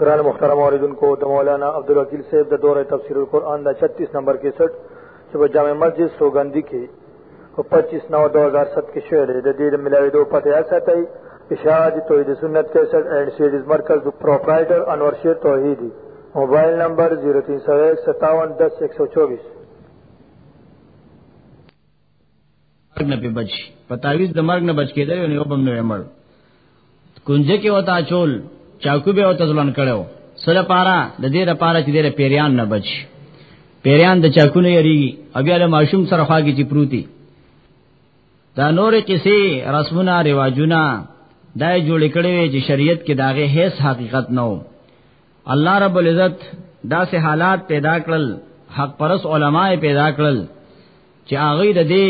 گران مخترم آردن کو دا مولانا عبدالوکیل صاحب دا دور تفسیر القرآن دا چھتیس نمبر کے سٹ صبح جامع مسجد سوگندی کے و پچیس نو دو ہزار ست کے شعر ہے دا دید ملاوی دو پتہ ایسا تائی اشاعت توحید سنت کے سٹ اینڈ سیڈیز مرکز دو پروپرائیٹر انور شیر توحیدی موبائل نمبر زیرو تین سو ایک ستاون دس ایک سو چوبیس مرګ نه په بچ په تعویز د مرګ نه بچ کېدل یو نیو بم نه مړ کنجه کې وتا چول چاکو به وتا ځلن کړو سره پارا د دې لپاره چې دې پیریان نه بچ پیریان د چاکو نه یریږي او بیا له ماشوم سره خواږي چې پروتي دا نور کسی رسمونه رواجونه دای جوړ کړي وي چې شریعت کې داغه هیڅ حقیقت نه و الله رب العزت دا سه حالات پیدا کړل حق پرس علماء پیدا کړل چې هغه د دې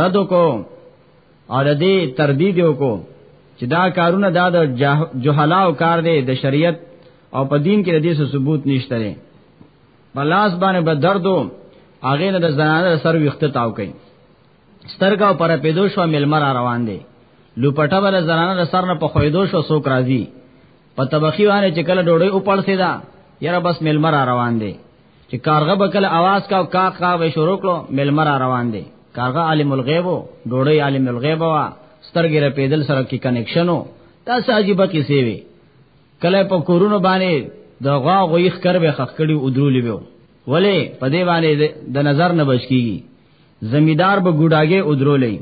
رد کو او د دې تردید کو چې دا کارونه دا د جهلا او کار دی د شریعت او په دین کې د دې ثبوت نشته لري پلاس باندې به دردو هغه نه د زنانه سر وخت تاو کوي سترګا پر پیدو شو ملمر روان دي لوپټه بل زنانه سر نه په خویدو شو سوک راځي په تبخی باندې چې کله ډوړې او پړسې دا یاره بس ملمر روان دي چې کارغه بکل आवाज کا او کا کا به شروع کړو ملمر روان دي کارغه عالم الغیب ډوړی عالم الغیب وا سترګې را پیدل سره کې کنکشنو تاسو عجیب کې سی وی کله په کورونو باندې د غوا غویخ کر به خخ کړي او درولې وو ولی په دې باندې د نظر نه بچ کیږي زمیدار به ګډاګه او درولې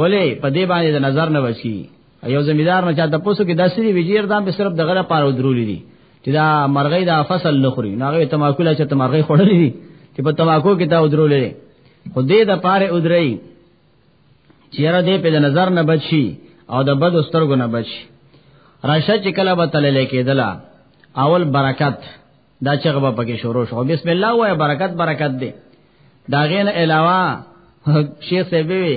ولی په دې باندې د نظر نه بچ کیږي یو زمیدار نه چاته پوسو کې داسې دی ویجیر دام به صرف دغه لپاره درولې دي چې دا مرغې دا فصل لخري ناغه تماکوله چې تمرغې خړلې دي چې په تماکو کې تا درولې خو دې د پاره ودرې چیرې دې په نظر نه بچي او د بد سترګو نه بچي راشه چې کله به تللې کېدله اول برکت دا چغه به پکې شروع شو بسم الله وای برکت برکت دی دا غین علاوه شیخ سیبوی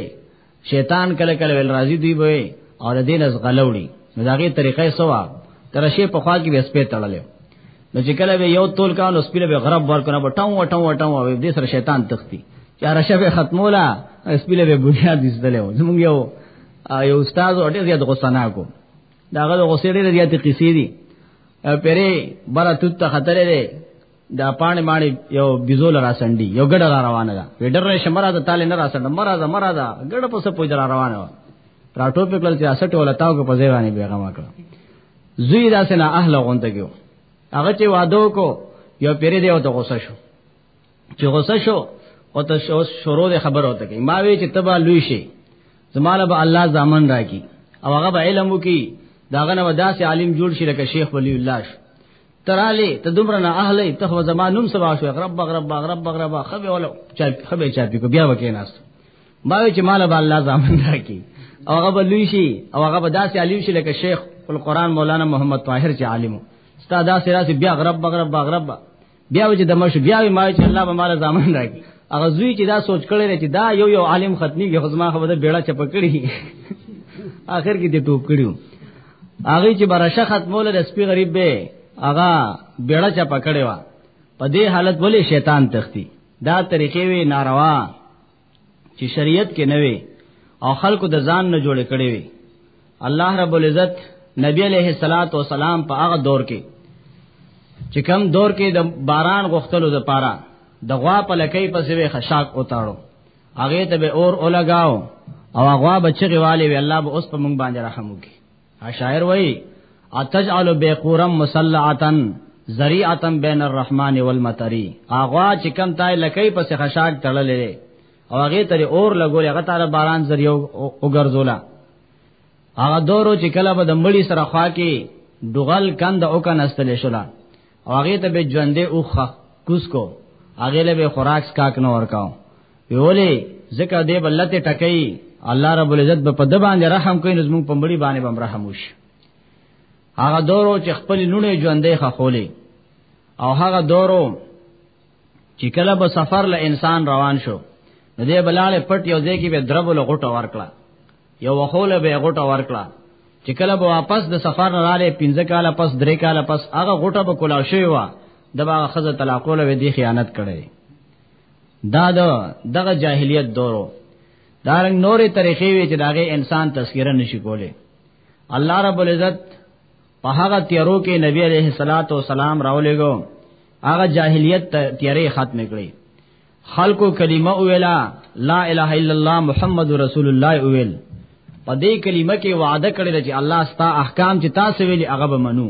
شیطان کله کله ول راضی دی وای او دین از غلوړي نو داغه طریقې سوا تر شی په خوا کې به سپې تړلې نو چې کله به یو تول کانو سپیله به غرب ورکنه په ټاو ټاو ټاو او دې سره شیطان تختی چې رشه به ختمولا سپیله به بنیاد دې زدلې زمونږ یو یو استاد اورته زیات غوسه نه کو داغه د غصې ډېر زیات قصې دي پرې بره توت ته خطرې ده دا پانه ماړي یو بيزول را سندي یو ګډ را روانه ده وډر نه شمرا ده تاله نه را سند مرا ده مرا ده ګډ په سپو جرا روانه و راټو په کل چې اسټ ولا تاو په ځای باندې بیغه ماکړه زوی داسنه اهل غونډه کېو هغه چې وادو کو یو پیری دی او ته غوسه شو چې غوسه شو او ته شروع د خبر او تکي ما وی چې تبا لوي شي زماله به الله ځامن راکی او هغه به علم وکي داغه نه وداسې عالم جوړ شي لکه شیخ ولی الله شو تراله ته دومره نه اهلې ته خو زمانوم سبا شو غرب غرب غرب غرب خبي ولا چا خبي چا پی کو بیا وکیناس ما وی چې مال به الله ځامن راکی او هغه به لوي شي او هغه به داسې عالم شي لکه شیخ القرآن مولانا محمد طاهر چې عالمو ستا دا سراسي بیا غرب غرب غرب, غرب بیا چې د مشو بیا ما چې الله به مال زامن راکړي هغه زوی چې دا سوچ کړی چې دا یو یو عالم ختمي کې خزما خو به بیړه چپ کړی آخر کې دې ټوپ کړیو هغه چې برشه ختمول د سپي غریب به هغه بیړه چپ کړی و په دې حالت ولې شیطان تختی دا طریقې وی ناروا چې شریعت کې نه وي او خلکو د ځان نه جوړ کړي وي الله رب العزت نبی علیہ الصلات والسلام په هغه دور کې چې کم دور کې د باران غختلو د پاره د غوا په لکې پسې وي خشاک اوتاړو هغه ته به اور اولګاو او غوا بچی غوالی وی الله به اوس په مونږ باندې رحم وکړي شاعر وای اتجعل بیقورم مسلعتن ذریعتن بین الرحمن والمطری اغوا چې کم تای لکې پس خشاک تړلې او هغه تر اور لګول هغه تر باران ذریعہ وګرځولا هغه دورو چې کله به د مړی سره خوا کې دغل کند او کنه استل شولا او هغه ته به ژوندې اوخه کوس کو هغه له به خوراک سکاک نه ورکاو ویولې زکه دې بلته ټکې الله رب العزت په پد باندې رحم کوي نظم په مړي باندې بم رحم وشي هغه دورو چې خپل لونه ژوندې خولې او هغه دورو چې کله به سفر له انسان روان شو نو دې بلاله پټ یو ځای کې به درب له غټه ورکړه یو وخوله به غټه ورکړه چې کله به واپس د سفر نه رااله 15 کاله پس 3 کاله پس هغه غټه به کولا شوی و د باغ خزه طلاق له دې خیانت کړي دا د دغه جاهلیت دورو دارنګ نورې طریقې وی چې داغه انسان تذکرہ نشي کوله الله رب العزت په هغه تیارو کې نبی عليه الصلاة والسلام راولېګو هغه جاهلیت تیارې ختم کړې خلکو کلمه ویلا لا اله الا الله محمد رسول الله ویل په دې کلمه کې وعده کړل چې الله ستا احکام چې تاسو ویلي هغه به منو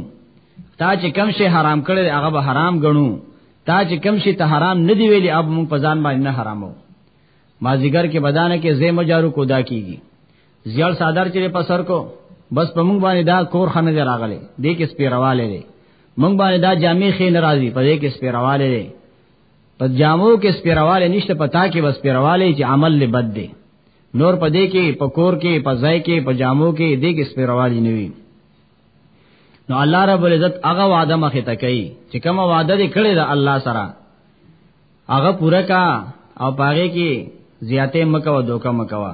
تا چې کم شي حرام کړل هغه به حرام ګڼو تا چې کم شي ته حرام نه دی ویلي اب موږ په ځان باندې نه حرامو ما زیګر کې بدانه کې زې مجارو کودا کیږي زیړ صادر چې په سر کو بس په مونږ باندې دا کور خنه دی راغلی دې کې سپیرواله دی مونږ باندې دا جامې خې ناراضي په دې کې سپیرواله دی په جامو کې سپیرواله نشته پتا کې بس سپیرواله چې عمل له بد دی نور په دې کې په کور کې په ځای کې په جامو کې دې کې سپیرواله نه وي نو الله رب العزت هغه وعده مخه ته کوي چې کوم وعده دې کړې ده الله سره هغه پوره کا او پاره کې زیاته مکو دوکا مکوا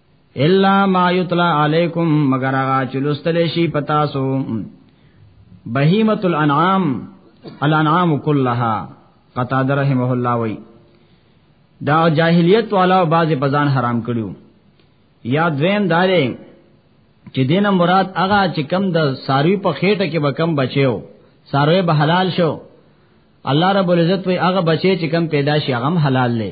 الا ما یتلا علیکم مگر هغه چې لوستل شي پتا سو بهیمه الانعام الانعام كلها قطع رحمه الله وی دا جاهلیت والا باز پزان حرام کړیو یا دویم دارې چې دینه مراد هغه چې کم د ساروی په خېټه کې به کم بچیو ساروی به حلال شو الله رب العزت وی هغه بچی چې کم پیدا شي هغه حلال لې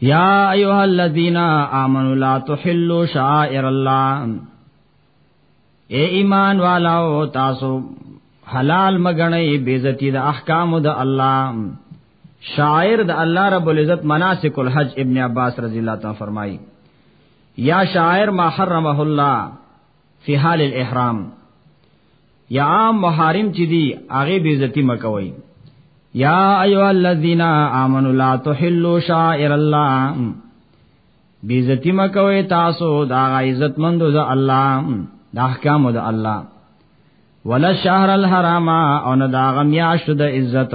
یا ایها الذین آمنوا لا تحلوا شعائر الله اے ایمان والو تاسو حلال مګنئ بیزتی د احکام د الله شاعر د الله رب العزت مناسک الحج ابن عباس رضی الله تعالی فرمایي یا شاعر ما حرمه الله فی حال الاحرام یا عام محارم چې دی هغه بی عزتی مکوي یا ایو الذین آمنوا لا تحلوا شائر الله بی عزتی مکوي تاسو دا عزت مندو ز الله د احکام د الله ولا شهر الحرام او نه دا غمیاشت د عزت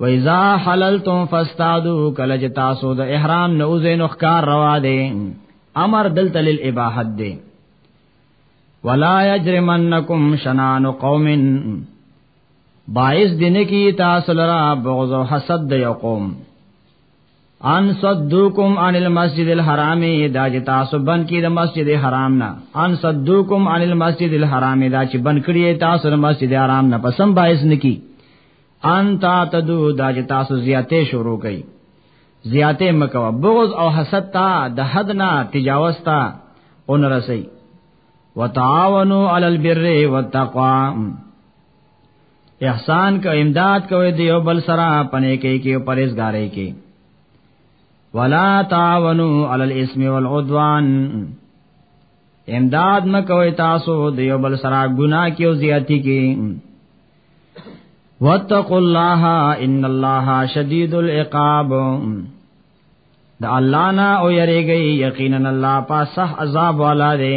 وَإِذَا حَلَلْتُمْ فَاصْطَادُوا کله چې تاسو د احرام نه وځئ نو ښکار روا دی امر دلته للاباحت دی ولا يجرمنكم شنان قوم باعث دینه کی تاسو لرا بغض او حسد د یو قوم ان صدوکم عن المسجد الحرام دا چې تاسو بند کړي د مسجد حرام نه ان صدوکم عن المسجد الحرام دا چې بند کړي تاسو د مسجد حرام نه پسم باعث نکی ان تا تدو دا چې تاسو زیاتې شروع کړي زیاتې مکو بغض او حسد تا د حد نه تجاوز تا اون رسي وتعاونوا علی البر والتقوا احسان کو امداد کوي دی او بل سره پنه کوي کې پرېزګارې کې ولا تعاونوا على الاسم والعدوان امداد مکوي تاسو دی او بل سره ګناه کې او زیاتی کې واتقوا الله ان الله شدید العقاب د الله نه او یریږي یقینا الله پاسه عذاب والا دی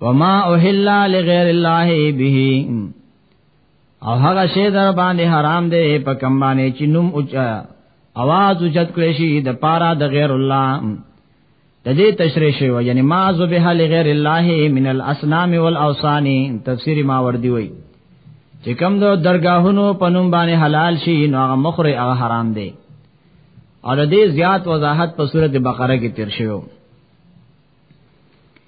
وما اوهلا لغیر الله به او هغه شی در باندې حرام دی په کم باندې چې نوم اوچا आवाज اوچت کړی شي د پارا د غیر الله د دې تشریح شی و یعنی ما ذبح لغیر الله من الاصنام والاوثان تفسیری ما وردی وای چې کم دو درگاهونو پنوم باندې حلال شي نو هغه مخره هغه حرام دی او د دې زیات وضاحت په سورته بقره کې تیر شوی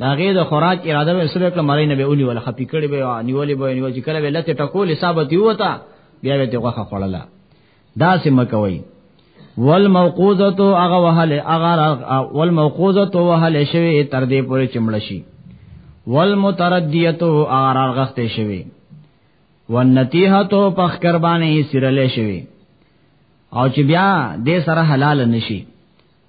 دا غي د خوراک اراده به سره کله مړی نه به اونی ولا خپې کړي به نیولې به نیول چې کله به لته ټکول حساب دی وتا بیا به ته غوخه خړله دا سم کوي والموقوزه اغه وهل اغه والموقوزه وهل شوی تر دې پورې چمړ شي والمتردیه اغه غخته شوی والنتیحه تو پخ قربانې سرلې شوی او چې بیا دې سره حلال نشي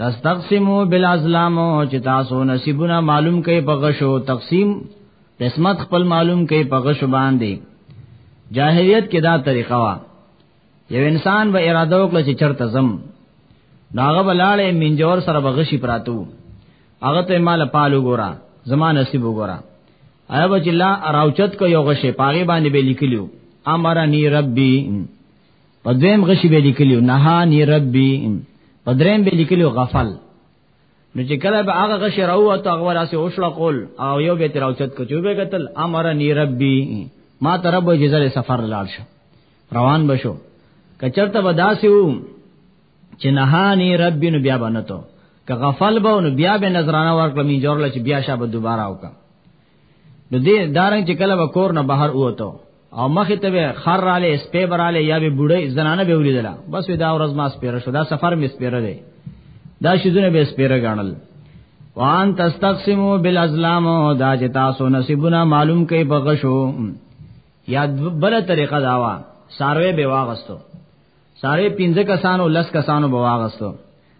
تستقسمو بالازلام چې تاسو نصیبونه معلوم کړئ په غشو تقسیم قسمت خپل معلوم کړئ په غشو باندې جاهلیت کې دا طریقه وا یو انسان به اراده وکړي چې چرته زم ناغه بلاله منجور سره بغشي پراتو هغه ته مال پالو ګورا زما نصیب وګورا ایا بچ الله راوچت کو یو غشه پاغه باندې به لیکلیو امرنی ربی په دویم غشي به لیکلیو نهانی ربی په دریم به لیکلیو غفل نو چې کله به هغه غشي راو ته هغه راسه اوښړه قول او یو به تراوچت کچو به قتل امرنی ربی ما ته رب اجازه سفر لاړ شو روان بشو کچرته بداسیو چې نهانی ربی نو بیا بنته که غفل به نو بیا به نظرانه ورکړم جوړل چې بیا شابه دوباره وکم نو دې دارنګ چې کله به کور نه بهر ووتو او مخې ته به خر رااله سپې براله یا به بوډۍ زنانه به ولیدله بس دا ورځ ما سپېره شو دا سفر مې سپېره دی دا شیزونه به سپېره غاڼل وان تستقسمو بالازلام دا چې تاسو نصیبونه معلوم کوي په غشو یا بل طریقه داوا ساروی به واغستو ساروی 15 کسانو 10 کسانو به واغستو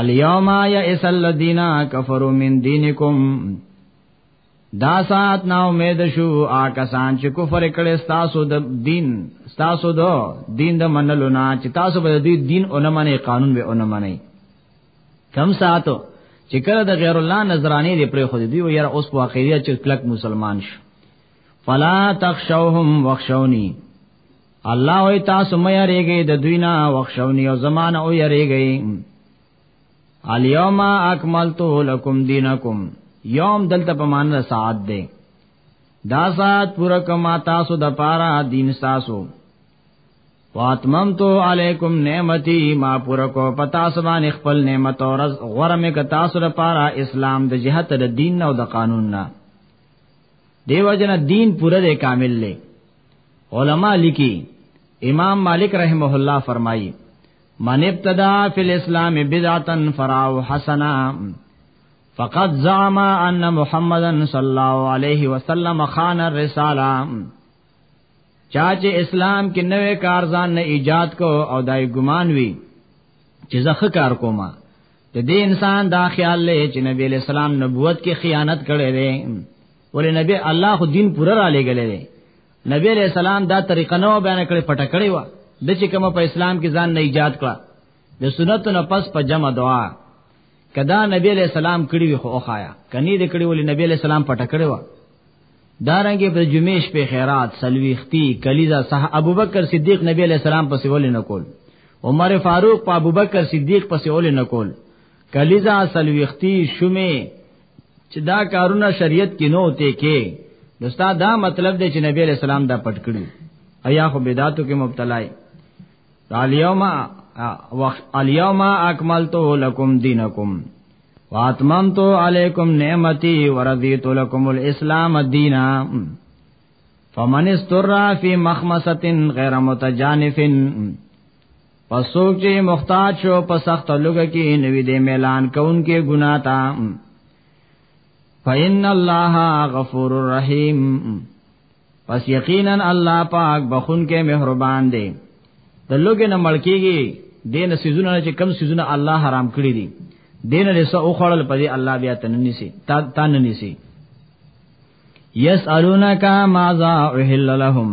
الیوم یئس الذین کفروا من دینکم دا سات نا امید شو آکسان چې کفر کړي ستاسو د دین ستاسو د دین د منلو نه چې تاسو به د دین او نه منې قانون به او نه منې کم ساتو چې کله د غیر الله نظرانی دی پرې خو دی او یاره اوس په اخیریه چې کلک مسلمان شو فلا تخشوهم واخشونی الله او تاسو مې یریږي د دوی نه وښونی او زمانه او یریږي الیوم اکملت لکم دینکم یوم دلته په معنی ساعت دی دا ساعت پورا کما تاسو د پاره دین تاسو واتمم تو علیکم نعمتي ما پورا کو پتا سبان خپل نعمت او رز غره مې ک تاسو د پاره اسلام د جهت د دین او د قانون نه دیو جن دین پورا د کامل لې علما لیکي امام مالک رحمه الله فرمایي من ابتدا فی الاسلام بدعتا فراو حسنا فقد زعم ان محمدا صلی الله علیه وسلم خان الرساله چاچه اسلام کې نوې کارزان نه ایجاد کو او دای ګمان وی چې زخه کار کومه د دې انسان دا خیال لې چې نبی اسلام نبوت کې خیانت کړي ولې نبی الله خو دین پوره را لګلې دی نبی علیہ السلام دا طریقه نو بیان کړي پټه کړي و د چې کوم په اسلام کې ځان نه ایجاد کړه د سنتو نه پس په جمع دعا کدا نبی علیہ السلام کړي وي خو اوخایا کني دې کړي ولې نبی علیہ السلام پټه کړي و دارنګه په جمیش په خیرات سلويختی کلیزا صح ابوبکر صدیق نبی علیہ السلام پس ولې نه کول عمر فاروق په ابوبکر صدیق پس ولې نه کول کلیزا سلويختی شومه چې دا کارونه شریعت کې نه وته کې نو ستا دا مطلب دی چې نبی علیہ السلام دا پټ کړی ایا خو بدعتو کې مبتلا یې الیوم الیوم اکملت لکم دینکم واتممت علیکم نعمتي ورضیت لکم الاسلام دینا فمن استر فی مخمسه غیر متجانف پسوک چې محتاج شو په سخت لوګه کې نوې دې ميلان کونکي ګنا تا فإن الله غفور رحيم پس یقینا الله پاک بخون کې مهربان دی د لوګې نه ملکیږي دین سيزونه چې کم سيزونه الله حرام کړی دي دین له سو خوړل پدې الله بیا تننی سي تا تننی سي یسالونک ماذا احل لهم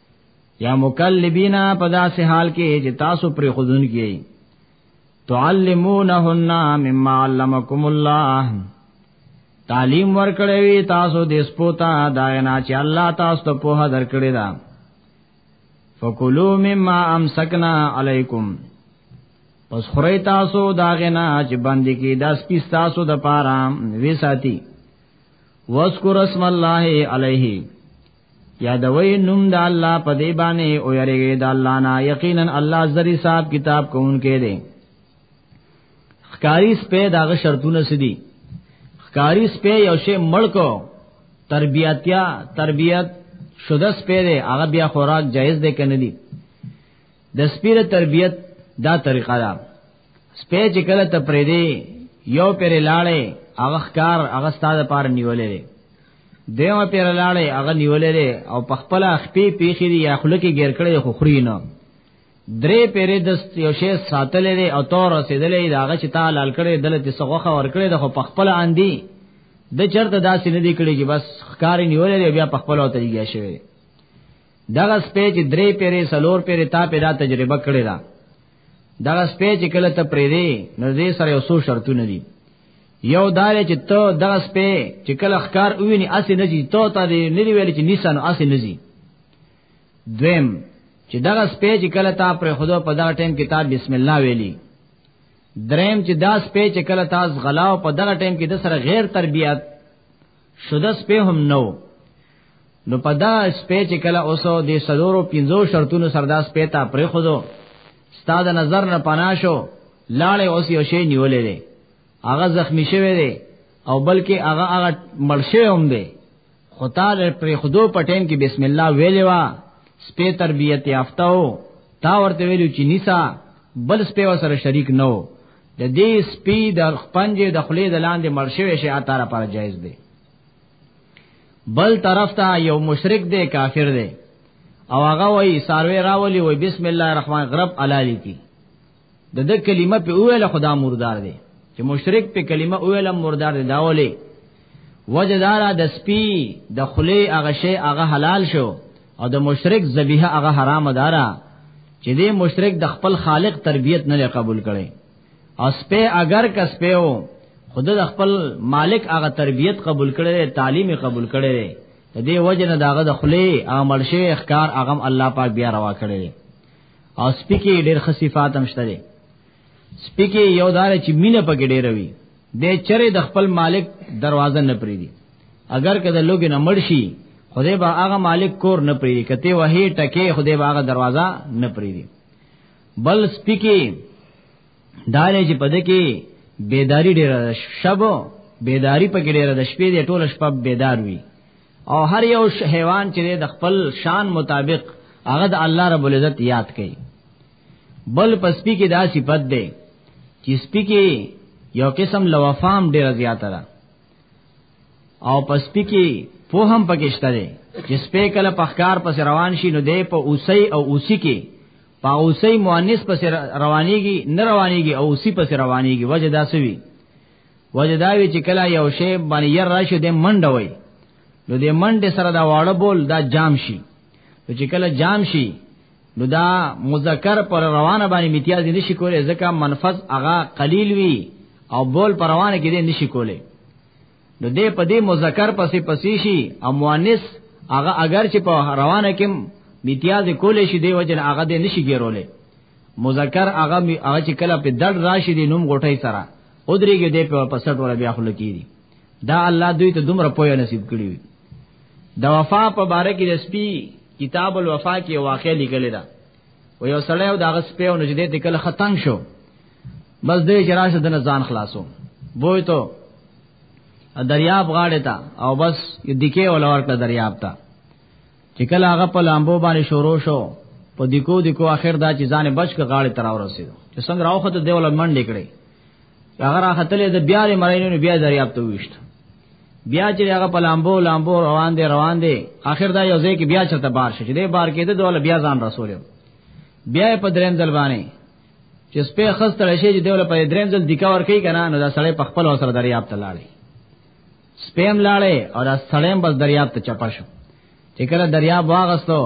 یا مکلبینا په داسې حال کې چې تاسو پر خودون کیږي تعلمونهن مما علمکم الله تعلیم ورکړې وی تاسو د سپوتا داینا چې الله تاسو ته په هدر کړی دا فکلوا مما امسکنا علیکم پس خوري تاسو داغنا چې باندې کې داس پیس تاسو د پاره وی ساتي واذکر اسم الله علیه یادوي نوم د الله په دی باندې او یریږي د الله نه یقینا الله زری صاحب کتاب کوونکې دی خکاری سپه داغه شرطونه سدي خکاری سپه یو شی مړکو تربیتیا تربیت شوده سپه دی هغه بیا خوراک جایز دی کنه دی د سپیره تربیت دا طریقه ده سپه چې کله ته پرې دی یو پرې لاړې هغه ښکار هغه ستاده پار نیولې دی دیو پیر لاړې هغه نیولې دی او په خپل خپې پیخې دی یا خلکه ګیر کړې خو خوري نه درې پیرې د یو شی ساتلې دی او تور رسیدلې دا هغه چې تا لال کړې دلته سغوخه ور کړې د خو په خپل اندی د چرته داسې نه دی کړی چې بس ښکار نیولې دی بیا په خپل او طریقې شوی دغه سپې چې درې پیرې سلور پیرې تا پیدا تجربه کړې ده دا سپې چې کله ته پرې دی نو دې سره یو څو شرطونه دي یو دار چې ته دا سپې چې کله ښکار وویني اسې نه جي ته ته دې نه دی ویل چې نیسان اسې نه جي دویم چې دا سپې چې کله تا پر خدا په دا ټیم کې تا بسم الله ویلي دریم چې دا سپې چې کله تا غلاو په دا ټیم کې د سره غیر تربیات شوده سپه هم نو نو په دا سپه چې کله اوسو د سلورو پنځو شرطونو سردا سپه ته پرې خودو ستاد نظر نه پناشو لاړې اوس یو شی نیولې دی هغه زخمی شوی دی او بلکې هغه هغه مرشه هم دی خو تا پر خودو پټین کې بسم الله ویلې وا سپه تربیت یافتو تا ورته ویلو چې نیسا بل سپه وسره شریک نو د دې سپی د پنجې د خلې د لاندې مرشوي شي اتاره پر جایز دی بل طرف ته یو مشرک دی کافر دی او هغه وای ساروی راولی وای بسم الله الرحمن غرب علالی کی د د کلمه په اوله خدا مردار دی چې مشرک په کلمه اوله مردار دی داولی وجدارا د سپی د خلی هغه شی هغه حلال شو او د مشرک ذبیحه هغه حرام دارا چې دې مشرک د خپل خالق تربیت نه قبول کړي او سپی اگر کس پیو خود د خپل مالک هغه تربیت قبول کړي تعلیم قبول کړي د دې وجه نه داغه د خلی عمل شی اخکار اغم الله پاک بیا روا کړي او سپی کې ډېر خصيفات هم شته سپی کې یو دار چې مینه پکې ډېر وي به چرې د خپل مالک دروازه نه پریدي اگر کده لوګ نه مرشي خدای به هغه مالک کور نه پریدي کته وهي ټکه خدای به هغه دروازه نه پریدي بل سپیکی دارې چې پد کې بیداری ډیر شب بیداری په کې ډیر د شپې د ټوله شپه بیدار وي او هر یو حیوان چې د خپل شان مطابق هغه د الله رب العزت یاد کوي بل په سپی کې دا صفت ده چې سپی کې یو قسم لوفام ډیر زیات ده او په سپی کې په هم پکشته ده چې سپی کله پخکار پس روان شي نو دی په اوسی او اوسی کې په اوسی مؤنث پس روانيږي نه روانيږي او اوسی پس روانيږي وجه دا سوي وجه دا وی چې کله یو شی باندې ير راشي د منډه وای نو د منډه سره دا واړه بول دا جام شي چې کله جام شي نو دا مذکر پر روانه باندې امتیاز نشي کولای ځکه منفذ هغه قلیل وي او بول پر روانه کې نشي کولای نو دې په دې مذکر پسې پسې شي او مؤنث هغه اگر چې په روانه کې امتیاز کولای شي دی وجه هغه دې نشي ګیرولې مذکر هغه هغه چې کله په دړ راشي دی نوم غټي سره ودرېږي دې په پسټ ولا بیا خلک کیږي دا الله دوی ته دومره پوهه نصیب کړی وي د وفا په باره کې د سپي کتاب الوفا کې واقع لیکل دا و یو سړی او دغه سپي او نجدې ته کله ختم شو بس دې جراشه د ځان خلاصو وای ته دریاب غاړه تا او بس دکې ولور کړ دریاب تا چې کله هغه په لامبو باندې شروع شو په دکو دکو اخر دا چې ځان بچ ک غاړه تراو رسیدو چې څنګه راوخته دی ول منډې کړې هغه را خطلې د بیا لري مړینو بیا دریاب ته وښته بیا چې هغه په لامبو لامبو روان دي روان دي اخر دا یو ځای کې بیا چرته بار شي دې بار کې د دوله بیا ځان رسول بیا په دریم ځل باندې چې سپه خستړې شي چې دوله په دریم ځل دیکا ور کوي کنه نو دا سړی په خپل وسره دریاب ته لاړی سپیم لاړې او دا سړیم بس دریاب ته چپا شو چې کله دریاب واغستو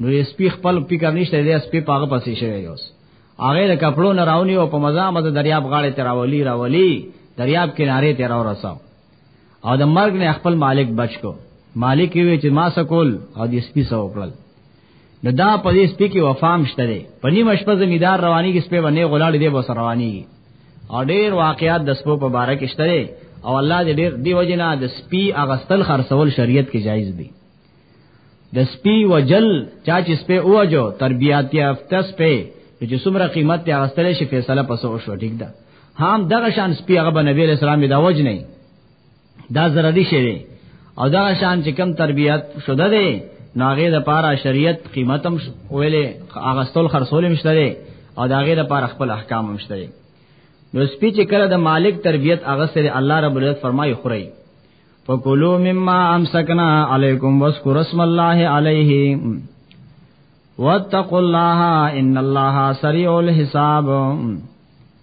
نو یې سپی خپل فکر نشته دی سپی پاغه پسې شوی یوس هغه د کپړو نه راونی او په مزه مزه دریاب غاړې ته راولي راولي دریاب کنارې ته راو رساو او د مرګ نه خپل مالک بچ کو مالک وی چې ما سکول او د سپی سو کړل نو دا په دې سپي کې وفام شته دی په نیمه شپه زمیدار رواني کې سپي باندې غلاړ دی بس رواني او ډیر واقعیات د سپو په باره کې شته دی او الله دې ډیر دی وجنا د سپي اغستل خرڅول شریعت کې جایز دی د سپي وجل چا چې سپي اوجو تربیات یافته سپي چې څومره قیمت ته اغستل شي فیصله پسو شو ټیک ده هم دغه شان سپي هغه نبی رسول الله د وجنه دا ضروري شی دی او دا شان چې کم تربيت شوده دی ناغه د پاره شریعت قیمتم ویلې اغستل خرصول مشته دی او داغه د پاره خپل احکام مشته دی نو سپی چې کله د مالک تربيت اغسر الله رب العزت فرمایي خوري فکلوا مما امسکنا علیکم واذکروا اسم الله علیه واتقوا الله ان الله سریع الحساب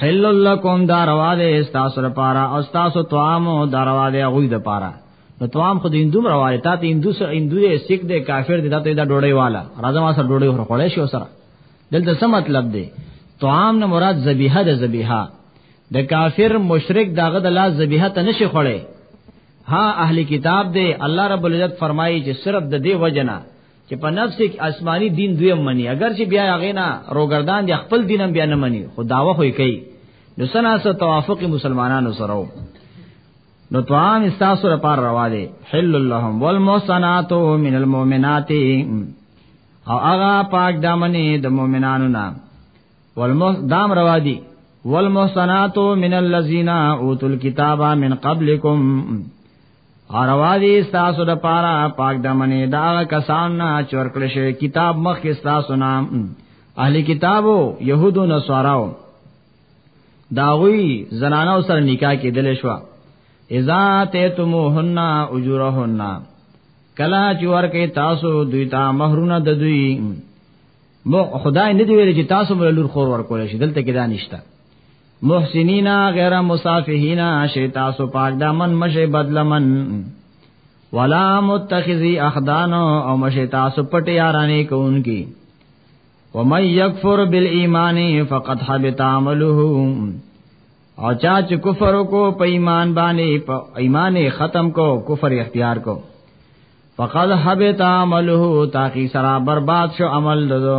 حل لکم دا روا ده استاسو لپاره او استاسو طعام دا روا ده غوی د پاره نو طعام خو د هندو روا ده ته هندو سره هندو دې سیک دې کافر دې ته دا ډوړې والا راځم سره ډوړې خور خړې شو سره دلته څه مطلب دی طعام نه مراد ذبیحه ده ذبیحه د کافر مشرک داغه د لا ذبیحه ته نشي خړې ها اهلی کتاب دې الله رب العزت فرمایي چې صرف د دې وجنه چې په نفس کې آسماني دین دوی مني اگر چې بیا هغه نه روګردان دي خپل دینم بیا نه مني خو داوا خو کوي نو سنا سره توافق مسلمانانو سره نو طعام استاسو لپاره روا دي حل لهم والمحصنات من المؤمنات او هغه پاک دامنې د مؤمنانو نه والمح دام روا دي والمحصنات من الذين اوتوا الكتاب من قبلكم اروا دي تاسو د پاره پاک دمنې دا کسان نه چور کړی شي کتاب مخ کې تاسو نام اهل کتابو يهودو نصاراو داوی زنانو سره نکاح کې دل شو اذا تتموهن اجورهن کلا چې ورکه تاسو دوی ته مہرونه د دوی مو خدای نه دی ویل چې تاسو مولور خور ورکول شي دلته کې دا نشته محسنین غیر مصافحین شی تاسو پاک دامن مشه بدلمن ولا متخذی اخدان او مشه تاسو پټ یارانه کوونکی ومن یکفر بالایمان فقد حبط عمله او چا چې کفر کو په ایمان باندې په ایمان ختم کو کفر اختیار کو فقد حبط عمله تاکي سرا برباد شو عمل ددو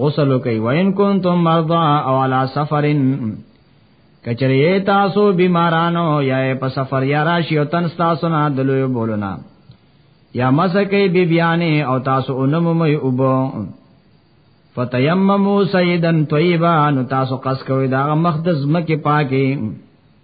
غسل کوي وین کنتم مرضا او علی سفرن کچری تاسو بیمارانو یا په سفر یا راشی او تن تاسو نه دلوی بولنا یا مسکی بی بیانه او تاسو انم مې وبو فتیممو سیدن طیبا نو تاسو قص کوي دا مخدز مکه پاکي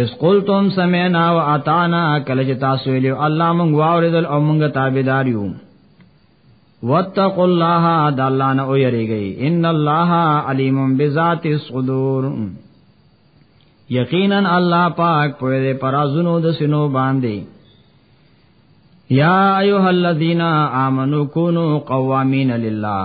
اس قلتم سمعنا و اطعنا کله چې تاسو ویلو الله مونږ واوریدل او مونږ تابعدار یو واتقوا الله د الله نه ویریږئ ان الله علیم بذات الصدور یقینا الله پاک په دې پرازونو د سينو باندې یا ایها الذین آمنو کونوا قوامین لله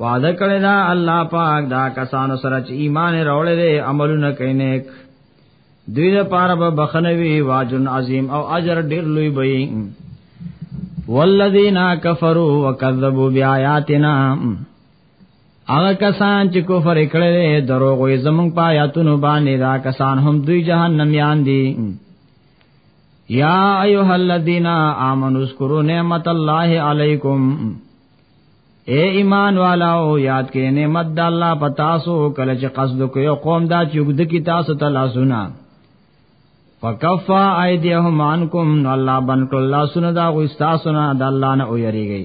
وعده کړی دا الله پاک دا کسانو سره چې ایمان راوړل دي عملونه کوي نیک دوی د پاره به بخنوي واجن عظیم او اجر ډیر لوی وي والذین کفروا وکذبوا بیااتنا هغه کسان چې کفر کړل دروغ یې زمونږ پایاتونو باندې دا کسان هم دوی جهنم یان دي یا ایها الذین آمنوا اذکروا نعمت الله علیکم اے ایمان والاو یاد کې نعمت د الله پتا سو کله چې قصد کو یو قوم دا چې وګد کی تاسو ته لاسونه فکفا ایدیهم عنکم نو الله بن کړ الله سونه دا غو تاسو نه د الله نه ویریږي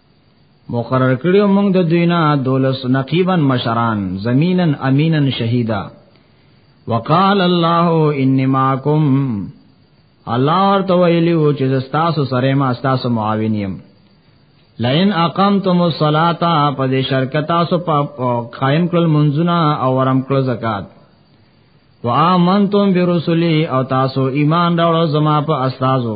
مقرر کړیو موږ د دوینا دولس نقیبا مشران زمینا امینا شهیدا وقال الله انی معکم الله ورته ویلی او چې تاسو سره ما تاسو معاون یم لئن اقمتم الصلاه په دې شرکت تاسو په قائم کړل منځونه او ورم کړل زکات وآمنتم برسلی او تاسو ایمان راوړل زما په استادو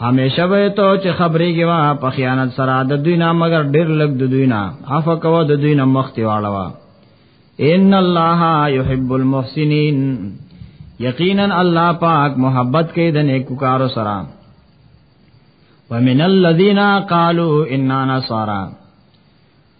همیشه به ته چې خبرې کې وا په خیانت سره د دوی نه مگر ډېر لګ د دوی نه عفو کوه د دوی نه مختی واړوا ان الله يحب المحسنين یقینا الله پاک محبت کوي د نیکو کارو سره ومن الذين قالوا اننا نصارى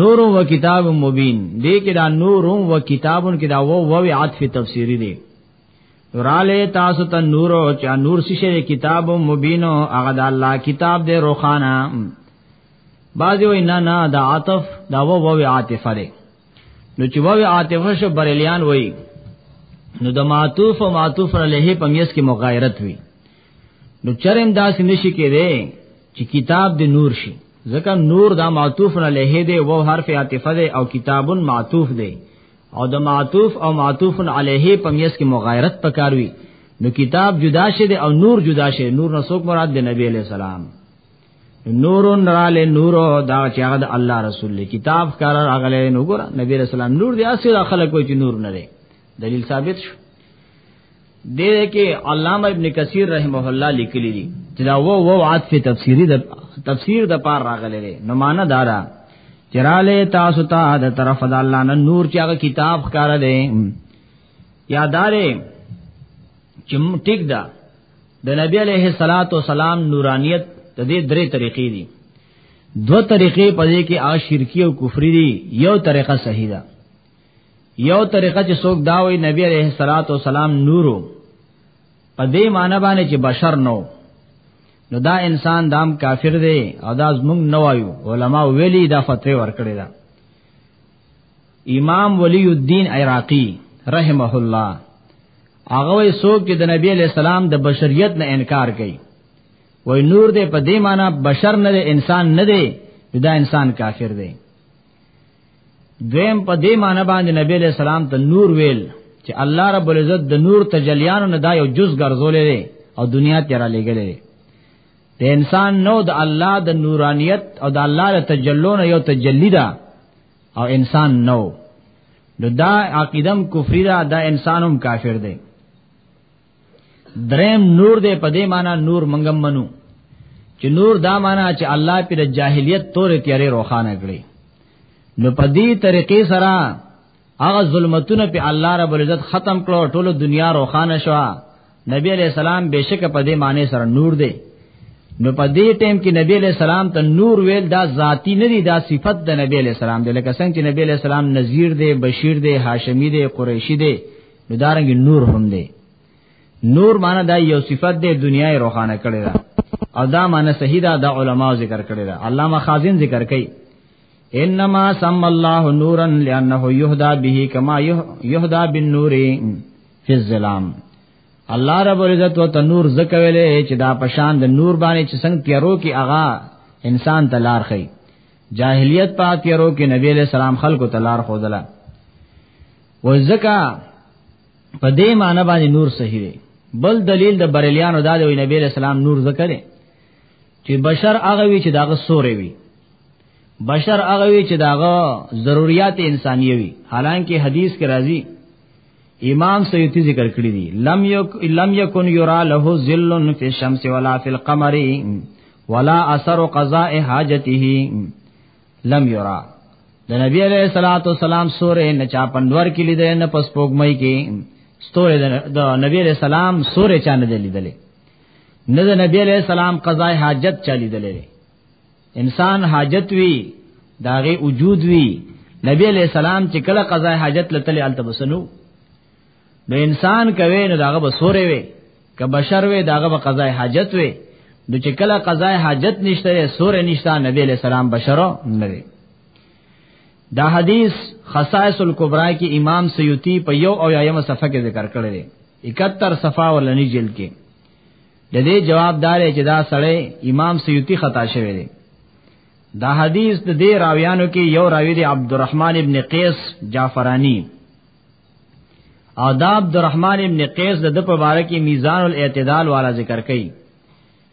نورو و کتاب مبین دې کې دا نورو و کتابون کې دا و و عطف تفسیری دی راله تاسو ته نور او چا نور شې کتاب مبین او هغه د الله کتاب دې روخانا بعضی وای نه نه دا عطف دا و و عاطف دی نو چې و عاطف شو بریلیان وای نو د معطوف او معطوف علیه په میس کې مغایرت وی نو چرم داس نشي کېده چې کتاب د نور شي ځکه نور دا معطوف علیه دی او حرف عاطفه دی او کتاب معطوف دی او د معطوف او معطوف علیه په میس کې مغایرت پکاروي نو کتاب جدا شه دی او نور جدا شه نور نسوک مراد دی نبی علیہ السلام نورون را له نور دا چې هغه د الله رسول له کتاب کار راغله نو ګور نبی رسول الله نور دی اصل خلک وای چې نور نه دی دلیل ثابت شو دې کې علامه ابن کثیر رحمه الله لیکلی دی چې دا وو وو عطف تفسیری د تفسیر د پار راغلی دی نو معنا دا ده چې را لې تاسو ته د طرف د الله نه نور چې هغه کتاب ښکار دی یادارې چې ټیک ده د نبی علیه الصلاۃ والسلام نورانیت د دې درې طریقې دي دو طریقې په دې کې آ شرکی او کفری دي یو طریقه صحیح ده یو طریقه چې څوک دا وایي نبی عليه الصلاه والسلام نورو په دې معنی باندې چې بشر نو نو دا انسان دام کافر دی او دا زمونږ نه وایو علما ویلي دا فتوی ورکړي دا امام ولی الدین عراقی رحمه الله هغه څوک چې د نبی علیہ السلام د بشریت نه انکار کوي وای نور دې په دې معنی بشر نه دی انسان نه دی دا انسان کافر دی دویم په دې معنی باندې نبی له سلام ته نور ویل چې الله رب العزت د نور تجلیانو نه دا یو جز ګرځولې دی او دنیا ته را لګلې دی د انسان نو د الله د نورانیت او د الله د تجلون یو تجلی ده او انسان نو نو دا عقیدم کفری دا دا انسانم کافر دی دریم نور دې په دې معنی نور منګم منو چې نور دا معنی چې الله پر جاهلیت تور تیارې روخانه کړي نو په دې طریقې سره هغه ظلمتونه په الله رب العزت ختم کړو ټول دنیا روخانه شو نبی علیہ السلام بشک په دې معنی سره نور دی نو په دې ټیم کې نبی علیہ السلام ته نور ویل دا ذاتی نه دی دا صفت د نبی علیہ السلام دی لکه څنګه چې نبی علیہ السلام نذیر دی بشیر دی هاشمی دی قریشی دی نو دارنګ نور هم دی نور معنی دا یو صفت دی دنیا یې روخانه کړی دا او دا معنی صحیح دا د علماو ذکر کړی دا علامه خازن ذکر کړي انما سم الله نورا لانه يهدى به كما يهدى بالنور في الظلام الله رب العزت و تنور زکویلې چې دا پشان د نور باندې چې څنګه تیارو کې اغا انسان تلار خي جاهلیت پاتیرو کې نبی علیہ السلام خلکو تلار خودلا و زکا په دې معنی باندې نور صحیح دی بل دلیل د بریلیانو دا دی نبی علیہ السلام نور ذکر چې بشر هغه وی چې داغه سورې وی بشر هغه وی چې داغه ضرورت انساني وی حالانکه حدیث کې راځي امام سیوطی ذکر کړی دی لم یک لم یکن یرا له ذل فی الشمس ولا فی القمر ولا اثر قضاء حاجته لم یرا د نبی علیہ الصلوۃ والسلام سورې نه چا پندور کې لیدل نه پس پوګمای کې ستورې د نبی علیہ السلام سورې چا نه لیدل نه د نبی علیہ السلام قضای حاجت چا لیدل انسان حاجت وی داغه وجود وی نبی علیہ السلام چې کله قضای حاجت لته التبسنو نو انسان کوي نو داغه بسوره وي که بشر وي داغه به قضای حاجت وي نو چې کله قضای حاجت نشته سوره نشته نبی له سلام بشرو نه وي دا حدیث خصائص الکبرى کې امام سیوطی په یو او یایمه صفحه کې ذکر کړی دی 71 صفحه ولنی جلد کې د دې جوابدار چې دا سړی امام سیوطی خطا شوی دی دا حدیث د دې راویانو کې یو راوی دی عبدالرحمن ابن قیس جعفرانی او دا عبدالرحمن ابن قیس د په باره کې میزان الاعتدال والا ذکر کړي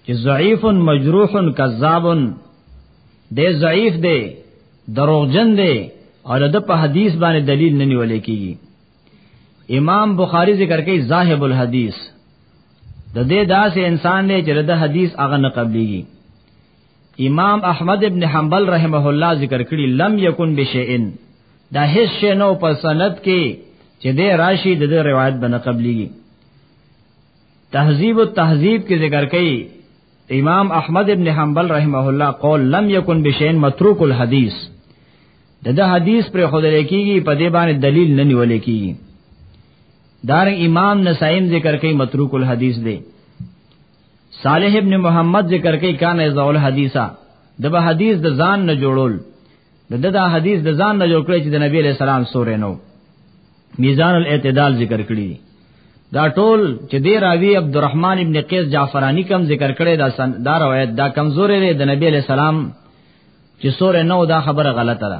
چې ضعیف مجروح کذاب دی ضعیف دی دروغجن دی او د په حدیث باندې دلیل نه نیول کیږي امام بخاری ذکر کوي ذاهب الحدیث د دې داسې انسان دی چې د حدیث هغه نه قبليږي امام احمد ابن حنبل رحمه الله ذکر کړی لم یکن بشئن دا هیڅ شی نو په سند کې چې د راشي د روایت بنه قبليږي تهذیب التهذیب کې ذکر کړي امام احمد ابن حنبل رحمه الله قول لم یکن بشئن متروک الحدیث د د حدیث پر خود لیکيږي په دې باندې دلیل نه نیول کیږي دار امام نسائیم ذکر کوي متروک الحدیث دی صالح ابن محمد ذکر کوي کان ازول حدیثا د به حدیث د ځان نه جوړول د دا حدیث د ځان نه جوړ کړی چې د نبی له سلام سورې نو میزان الاعتدال ذکر کړی دا ټول چې دی راوی عبدالرحمن ابن قیس جعفرانی کم ذکر کړی دا دا روایت دا کمزورې ده د نبی له سلام چې سورې نو دا خبره غلطه ده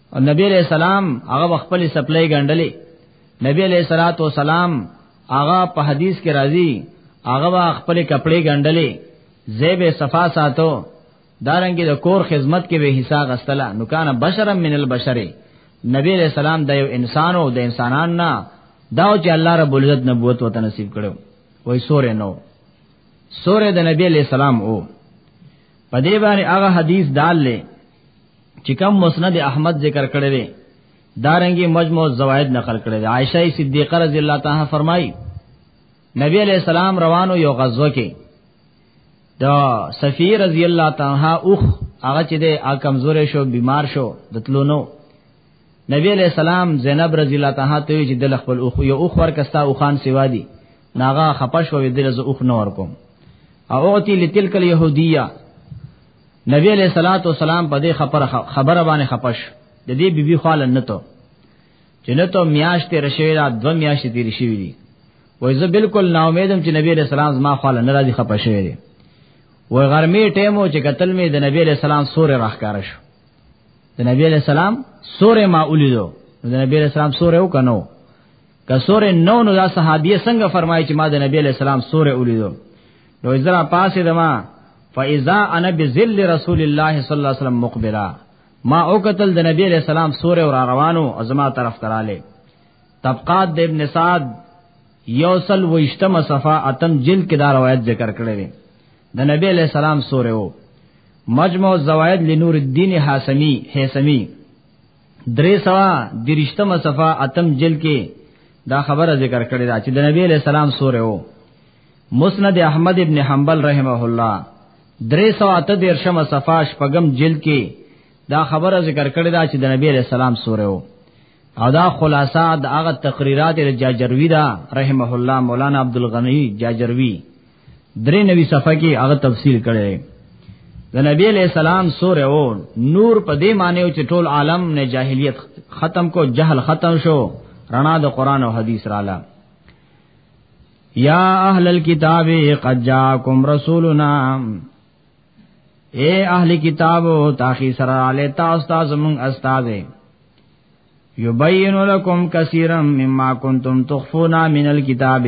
او نبی علیہ السلام هغه خپل سپلای غندلې نبی علیہ الصلات والسلام هغه په حدیث کې راځي هغه خپل کپڑے غندلې زیب صفا ساتو دارنګ د کور خدمت کې به حصہ غستله نو کان بشرا من البشر نبی علیہ السلام د یو انسان او د انسانان نه دا چې الله رب العزت نبوت وته نصیب کړو وای سورې نو سورې د نبی علیہ السلام او په دې باندې هغه حدیث دال له چې کوم مسند احمد ذکر کړی دی دارنګي مجموع زوائد نقل کړی دی عائشه صدیقه رضی الله تعالی فرمایي نبی علیہ السلام روانو یو غزوه کې دا صفی رضی الله تعالی اوخ هغه چې د کمزورې شو بیمار شو د تلونو نبی علیہ السلام زینب رضی الله تعالی ته چې د خپل اوخ یو اوخ ورکستا او خان سیوا دی ناغه خپش وې د ز اوخ نور کوم او اوتی لتلک الیهودیه نبی علیہ الصلوۃ والسلام په دې خبره خبره باندې خپش د دې بیبي خاله نه ته چې نه ته میاشتې رشوي دا دو میاشتې تیر شوې دي وای زه بالکل نا امیدم چې نبی علیہ السلام زما خاله نه راځي خپشه دي و غرمې ټیمو چې قتل می د نبی علیہ السلام سورې راخکار شو د نبی علیہ السلام سورې ما ولیدو د نبی علیہ السلام سورې وکنو که سورې نو نو دا صحابیه څنګه فرمایي چې ما د نبی علی السلام سورې ولیدو نو ازرا پاسې دما فاذا انا بذل رسول الله صلی الله علیه وسلم مقبلا ما او قتل د نبی علیہ السلام سورې او روانو ازما طرف تراله طبقات د ابن سعد یوصل وشتم صفه اتم جلد کې دا روایت ذکر کړی دی د نبی علیہ السلام سورې او مجموع زوائد لنور الدین حاسمی حسمی درې سوا درشتمه صفه اتم جل کې دا خبره ذکر کړې ده چې د نبی له سلام سورې وو مسند احمد ابن حنبل رحمه الله درې سوا ته درشمه صفه شپږم جل کې دا خبره ذکر کړې ده چې د نبی له سلام سورې وو او دا خلاصہ د هغه تقریرات جاجروی دا رحمه الله مولانا عبد الغنی جاجروی درې نوي صفحه کې هغه تفصیل کړی د نبی علیہ السلام سورہ او نور په دې معنی چې ټول عالم نه جاهلیت ختم کو جهل ختم شو رڼا د قران او حدیث رااله یا اهل الكتاب قد جاءکم رسولنا اے اهل کتاب تاخی سره علی تاسو تاسو مون استاد یبین لکم کثیرا مما کنتم تخفون من الكتاب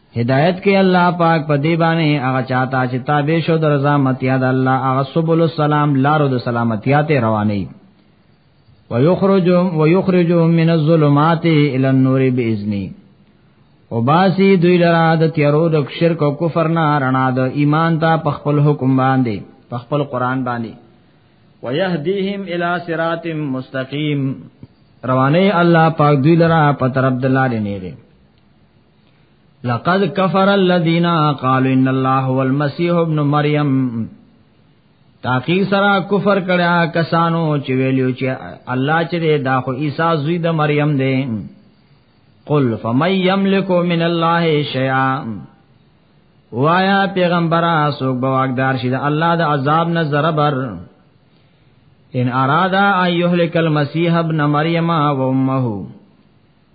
هدایت کې الله پاک په دی باندې هغه چاته چې تابع شو د رضا متیا د الله هغه سبول السلام لارو د سلامتیا ته رواني ويخرجهم ويخرجهم من الظلمات الى النور باذنه وباسي دوی لرا د تیارو د شرک او کفر نه رڼا د ایمان ته په خپل حکم باندې په خپل قران باندې ويهديهم الى صراط مستقيم روانه الله پاک دوی لرا په طرف د لارې نه لقد كفر الذين قالوا ان الله هو المسيح ابن مريم تاقی سرا کفر کړه کسانو چې ویلو چې الله چې دا خو عیسی زوی د مریم دی قل فمن یملک من الله شیئا وایا پیغمبره سوک بواقدار شي د الله د عذاب نه زربر ان ارادا ایهلک المسیح ابن مریم و امه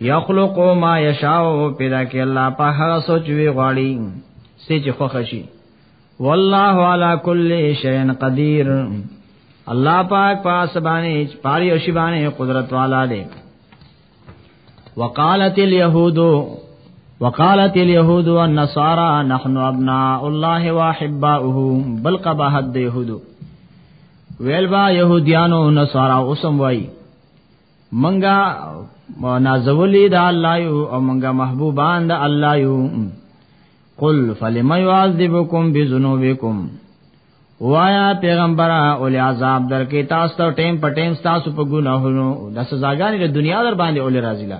یخلق ما یشاء پیدا کی الله په هغه سوچ وی غواړي سچ خوخشي والله علی کل شیء قدیر الله پاک پاس باندې پاری او شی باندې قدرت والا دی وقالت اليهود وقالت اليهود والنصارى نحن ابناء الله واحباؤه بل قباحت د يهودو ویل با يهوديانو نصارا اوسم وای منګه نازولی دا الله یو او منګه محبوبان دا الله یو قل فلم يعذبكم بذنوبكم وایا پیغمبر اول عذاب در کې تاسو ته ټیم په ټیم تاسو په ګناهونو د سزاګانې د دنیا در باندې اول راځي لا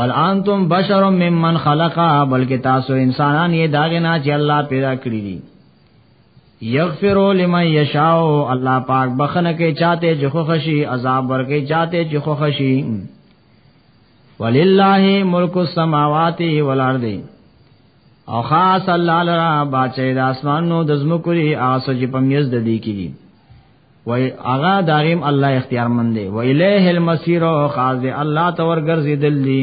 بل انتم بشر ممن خلقا بلکې تاسو انسانان یې داګه نه چې الله پیدا کړی دي یغفر لمن یشاء الله پاک بخنه کې چاته چې خوشي عذاب ورکې چاته چې خوشي ولله ملک السماوات والارض او خاص الله لرا بچی د اسمانو د زمکو دی آسو چې پمیز د دی کیږي وای اغا داریم الله اختیار مند دی و الیه المسیر خاص دی الله تور ګرځیدل دی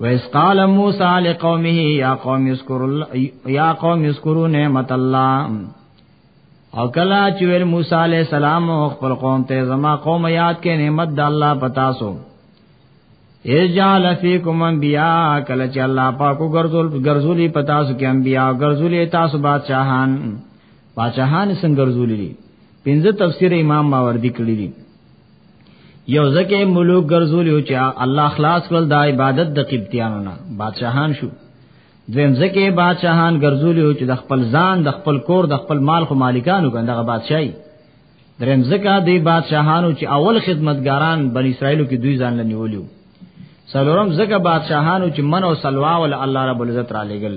ویس قال موسی لقومه یا قوم اذکروا یا قوم اذکروا نعمت الله او کلا چې ویل موسی علی السلام او خپل قوم ته زما قوم یاد کې نعمت د الله پتا سو اجعل فیکم انبیاء کلا چې الله پاکو ګرځول ګرځولي پتا سو کې انبیاء ګرځولي تاسو بادشاہان بادشاہان څنګه ګرځولي پنځه تفسیر امام ماوردی کړی دي یو ځکه ملوک ګرځول یو چې الله خلاص کړل د عبادت د قبطیانو نه بادشاہان شو دویم ځکه بادشاہان ګرځول یو چې د خپل ځان د خپل کور د خپل مال خو مالکانو ګندغه بادشاہي دریم ځکه د بادشاہانو چې اول خدمتګاران بنی اسرائیلو کې دوی ځان لنیولیو سلورم ځکه بادشاہانو چې من او سلوا ول الله رب العزت را لګل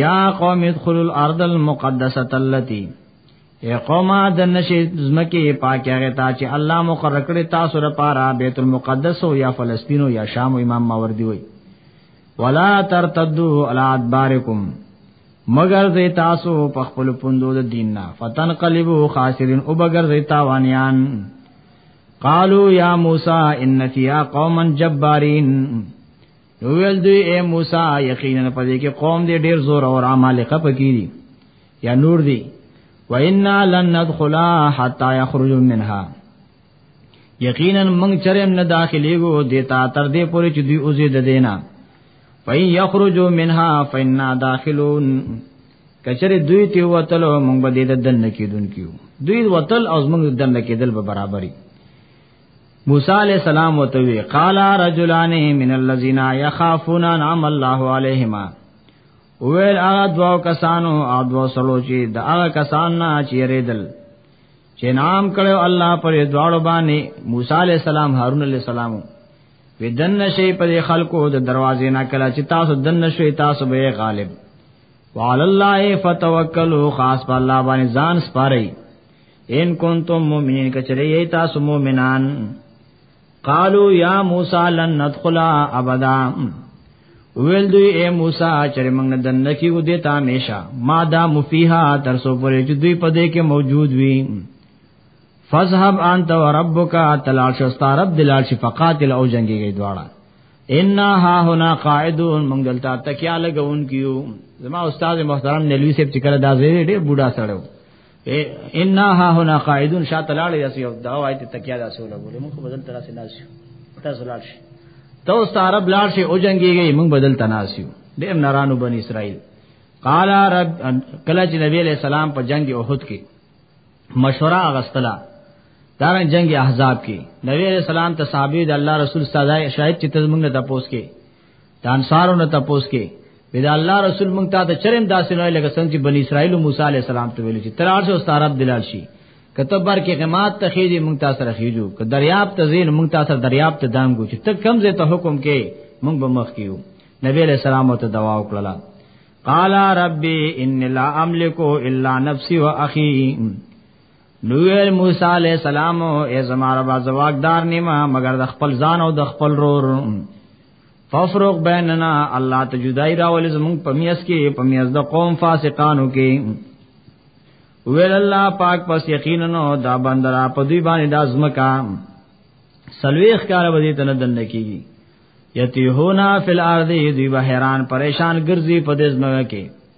یا قوم ادخلوا الارض المقدسه التي اے قوم د نشي زمکه پاکه هغه تا چې الله مقرر کړی تاسو لپاره بیت المقدس او یا فلسطین او یا شام او امام ماوردی وای ولا ترتدوا على ادبارکم مگر زی تاسو په خپل پوندو د دین نه فتن قلبو خاسرین او بغیر زی تاوانیان قالو یا موسی ان فی قوما جبارین نو ویل دوی اے موسی یقینا په دې کې قوم دې ډیر زور او عمالقه پکې دي یا نور دي وإنا لن ندخلا حتا یخرجوا منها یقینا موږ چرېم نه داخليږو دیتا تر دې پورې چې دوی اوزې د دینا فإن یخرجوا منها فإنا داخلون کچره دوی ته وتل موږ به دې د دن کېدون کیو دوی وتل او موږ دن کېدل به برابرۍ موسی علیہ السلام وتوی قال رجلان من الذين يخافون انعم الله عليهما ویل هغه دوا کسانو او دوا سلو چې د هغه کسان نه چیرېدل چې نام کړو الله پر دواړو باندې موسی علیہ السلام هارون علیہ السلام وی دن نشي پر خلکو د دروازې نه کلا چې تاسو دن نشي تاسو به غالب وعلى الله فتوکلوا خاص په الله باندې ځان سپارئ ان کنتم مؤمنین کچری تاسو مؤمنان قالو یا موسی لن ندخلا ابدا ویل دوی اے موسی چر موږ نه دنه کی و دیتا همیشه ما دا مفیها تر سو پرې چې دوی په دې کې موجود وي فذهب انت وربک تلاش استرب دلال شفقاتل او جنگي دواړه ان ها هنا قاعدون موږ دلته تکیا لګون کیو زما استاد محترم نلوی صاحب چې کړه دا زه ډېر بوډا سره ان ها هنا قاعدون شاته لاړ یاسي او دا وایي ته تکیا داسې ولګول موږ بدل تر سره ناسیو تاسو لاړ شي ته اوس عرب لاړ شي او جنگيږي موږ بدل تناسیو د امنارانو بن اسرائیل قال رب کله چې نبی له سلام په جنگ احد کې مشوره اغستلا دارن جنگ احزاب کې نبی له سلام ته صحابي د الله رسول صلی الله علیه وسلم شاید چې تاسو موږ ته پوس کې د انصارو نه تپوس کې بدا الله رسول مونږ ته د چرم داسې نه لګ څنګه چې بنی اسرائیل موسی علی السلام ته ویل چې تر ارشه استعرب دلال شي کتب بر کې قمات ته خېږي مونږ ته سره خېجو ک دریاب ته زین مونږ ته سره دریاب ته دانګو چې ته کم زه ته حکم کې مونږ به مخ کیو نبی علیہ السلام ته دوا وکړه قال ربي ان لا املك الا نفسي واخي نو ویل موسی علی السلام ای زما رب زواګدار نیمه مگر د خپل ځان او د خپل رور ففرق بیننا الله ته جدای راول زمون پمیس کې پمیس د قوم فاسقانو کې ویل الله پاک پس یقینا دا بندرا په دوی باندې د ازمکا سلويخ کار به دې تنه دن کیږي یتیهونا فی الارض دوی به حیران پریشان ګرځي په دې ځمکه کې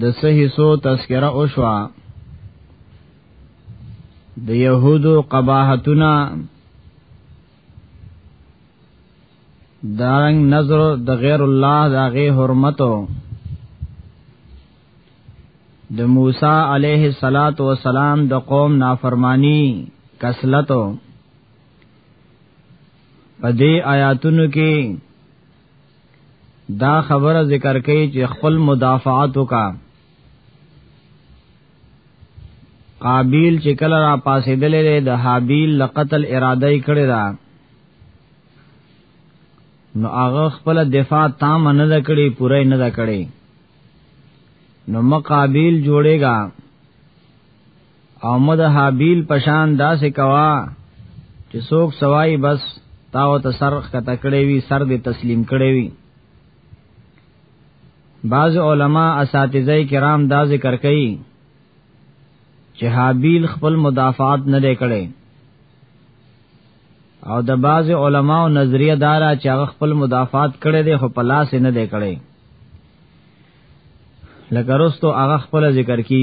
د صحیح سو تذکرہ او شوا د يهودو قباحتنا دارنګ نظر د غیر الله د غي حرمتو د موسی علیه الصلاۃ والسلام د قوم نافرمانی کسلتو په دې آیاتونو کې دا خبره ذکر کوي چې خپل مدافعات وکا قابیل چې کله را پاسېدلې د حابیل لقتل اراده یې کړې ده نو هغه خپل دفاع تام نه ده کړې پوره نه ده کړې نو مقابل جوړېږي او مد حابیل پشان داسې کوا چې څوک سوای بس تاو ته سر کته کړې وی سر دې تسلیم کړې وی بعض علما اساتذه کرام دا ذکر کوي چې حابیل خپل مدافعات نه کړي او د بعض علما او نظریه دارا چې هغه خپل مدافعات کړي دي خو په لاس نه دی کړي لکه رستو هغه خپل ذکر کی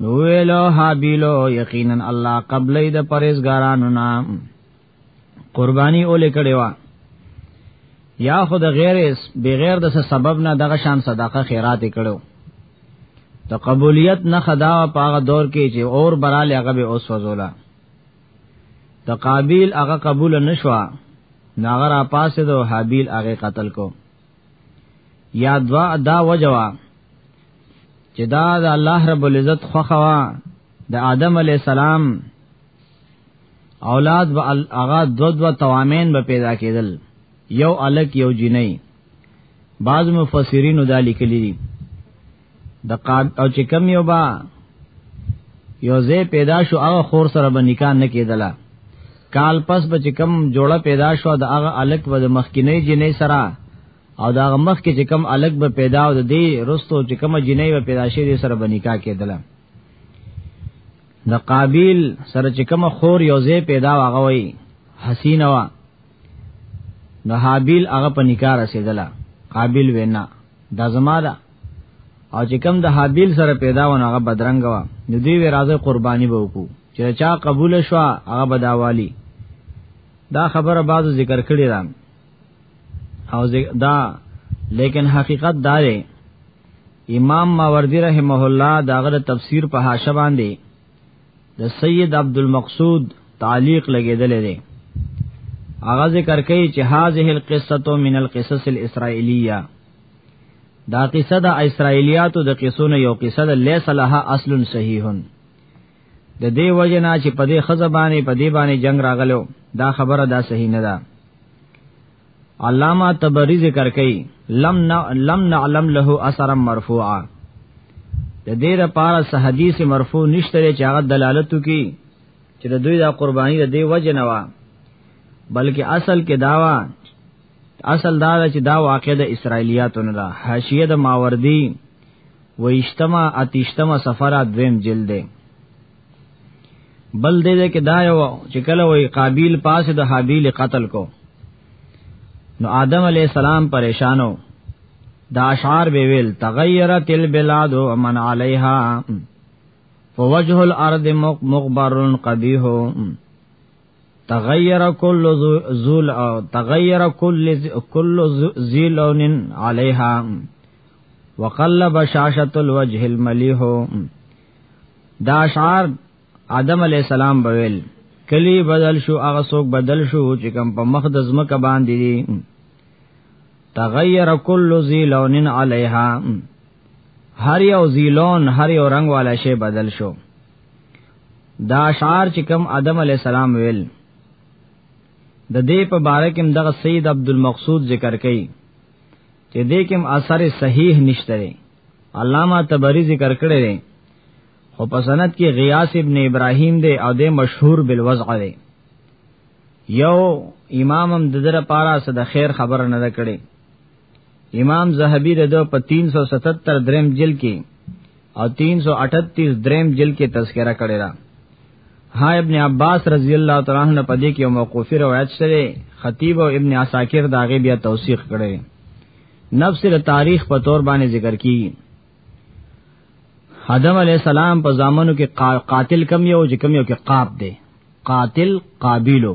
نو ویلو حابیلو یقینا الله قبلې د پرېزګارانو نام قربانی اولې کړي وا یا خود غیر اس بغیر د سبب نه دغه شان صدقه خیرات کړو د قبولیت نه خدا پاغه دور کې چې اور براله هغه به اوس وزولا د قابیل هغه قبول نشوا ناغرا پاسه د حابیل هغه قتل کو یا دوا دا وجوا چې دا د الله رب العزت خوخوا د آدم علی السلام اولاد به اغا دو دو توامین به پیدا کېدل یو الک یو جنۍ بعض مفسرین دا لیکلی دي د قاب او چې کم یو با یو زه پیدا شو هغه خور سره به نکاح نه کېدله کال پس به چې کم جوړه پیدا شو د هغه الک به د مخکینې جنې سره او دا مخ کې چې کم الګ به پیدا او د دې رستو چې کم جنې به پیدا شي دې سره به نکاح کېدل د قابیل سره چې کم خور یوځې پیدا واغوي حسینه وا نو حابیل هغه په نکاح رسیدله قابل وینا دا زما ده او چې کم د حابیل سره پیدا ونه هغه بدرنګ وا نو دی وی راځي قرباني به وکړو چې چا قبول شو هغه بداوالی دا خبره بعضو ذکر کړی دا او دا لیکن حقیقت دا دی امام ماوردی رحمه الله داغه تفسیر په حاشیه باندې د سید عبد المقصود تعلیق لګیدل دی هغه ذکر کوي چې هاذه القصه من القصص الاسرائیلیه دا قصه د اسرائیلیاتو د قصونو یو قصه ده لیس لها اصل صحیح د دې وجنا چې په دې خزبانه په دې باندې جنگ راغلو دا خبره دا صحیح نه ده علامہ تبری ذکر کوي لم ن... لم نعلم له اثر مرفوعا د دې لپاره صح حدیث مرفوع نشته چې هغه دلالت کوي چې د دوی د قرباني د دې وجه نه و بلکې اصل کې داوا اصل دا چې دا واقع د اسرایلیاتو نه ده حاشیه د ماوردی و اجتماع اتشتمه سفره دویم جلد ده بل دې دې کې دا یو چې کله وې قابیل پاس د حابیل قتل کو نو آدم علی السلام پریشانو دا اشعار به ویل تغیرت البلاد ومن علیها فوجه الارض مغبر قبیح تغیر کل ذل او تغیر کل کل ذلون علیها وقلب شاشۃ الوجه الملیح دا اشعار آدم علی السلام بویل کلی بدل شو هغه څوک بدل شو چې کوم په مخ د زمکه باندې دي تغیر کل ذی لون علیها هر یو ذی لون هر یو رنگ والا شی بدل شو دا اشعار چې کوم آدم علی السلام ویل د دې په باره کې دغه سید عبد المقصود ذکر کړي چې دې کې اثر صحیح نشته دی علامہ تبری ذکر کړی دی خو په سند کې غیاث ابن ابراهیم دی او د مشهور بالوضع دی یو امامم د دره پارا صد خیر خبر نه کړي امام زهبی د دو په 377 دریم جل کې او 338 دریم جل کې تذکرہ کړی را ها ابن عباس رضی الله تعالی عنہ په دې کې موقوفی روایت شته خطیب او ابن عساکر دا غي بیا توثیق کړي نفس د تاریخ په تور باندې ذکر کی آدم علی السلام په زامنو کې قاتل کم یو چې کم یو کې قاب دی قاتل قابلو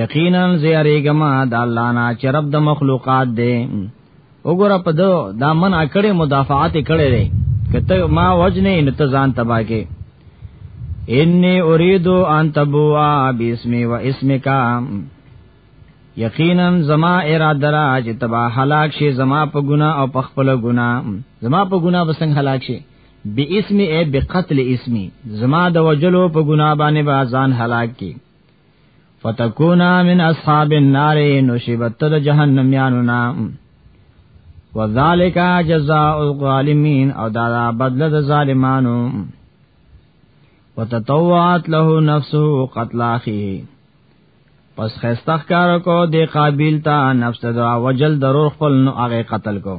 یقینا زیریګما د الله نه چې رب د مخلوقات دی وګوره په دو دا من اکړې مدافعات کړې دی کته ما وجنې نه ته ځان تبا کې انی اريد ان تبوا باسمي واسمك یقینا زما اراده را چې تبا هلاک شي زما په ګنا او په خپل ګنا زما په ګنا بسنګ هلاک شي باسمي اي بقتل اسمي زما د وجلو په ګنا باندې بازان هلاک کی فتکونا من اصحاب النار نشبت د جهنم یانو نام وذالک جزاء الظالمین او دا, دا بدل د ظالمانو وتطوعت له نفسه قتل اخیه پس خستخ کار کو دی قابل تا نفس دا وجل ضرور خپل نو هغه قتل کو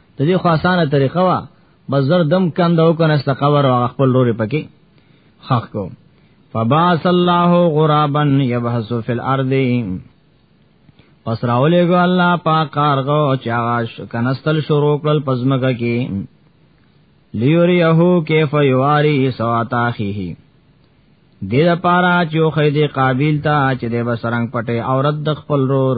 د دې خو اسانه طریقه وا بزر دم کند او کنه است قبر او خپل لوري پکې خخ کو فباس الله غرابا يبحث في الارض پس راولې ګو الله پاک کارغو چاغاش کنستل شروع کړل پزمګه کې لیوریه کیف یواری سواتا خیه دې د پارا چې خو دې قابل تا چې دې بسرنګ پټه عورت د خپل رور